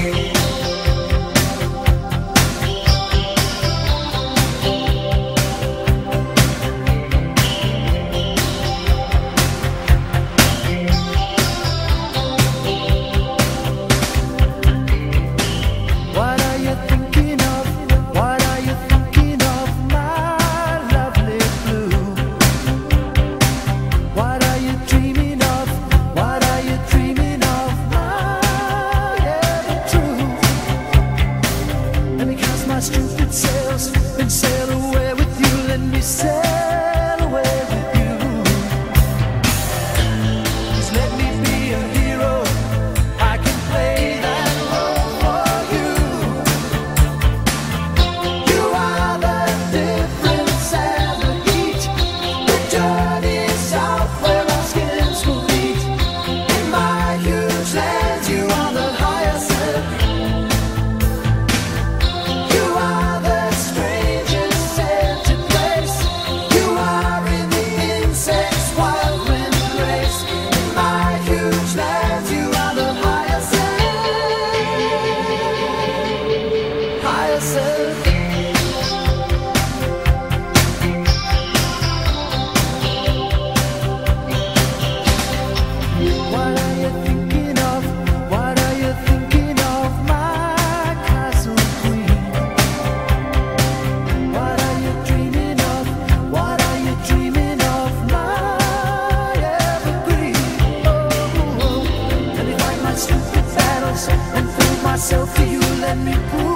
Bye. say and feel myself to you. Let me pull.